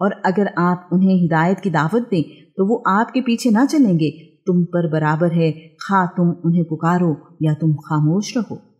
और अगर आप उन्हें हिदायत की दावत दें तो वो आपके पीछे ना चलेंगे। तुम पर बराबर है। खा तुम उन्हें पुकारो या तुम खामोश रहो।